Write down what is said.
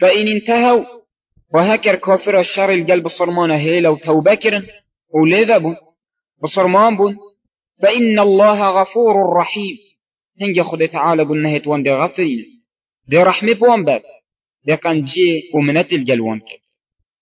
فإن انتهوا وهكر كافر الشر القلب صرمان هيلا وتوبكر ولذبوا بصرمان بون فإن الله غفور رحيم. هنجي خد تعالى بنهت وان دي غفرين. دي رحمة بوان باب. دي قنجي ومنت الجلوان كب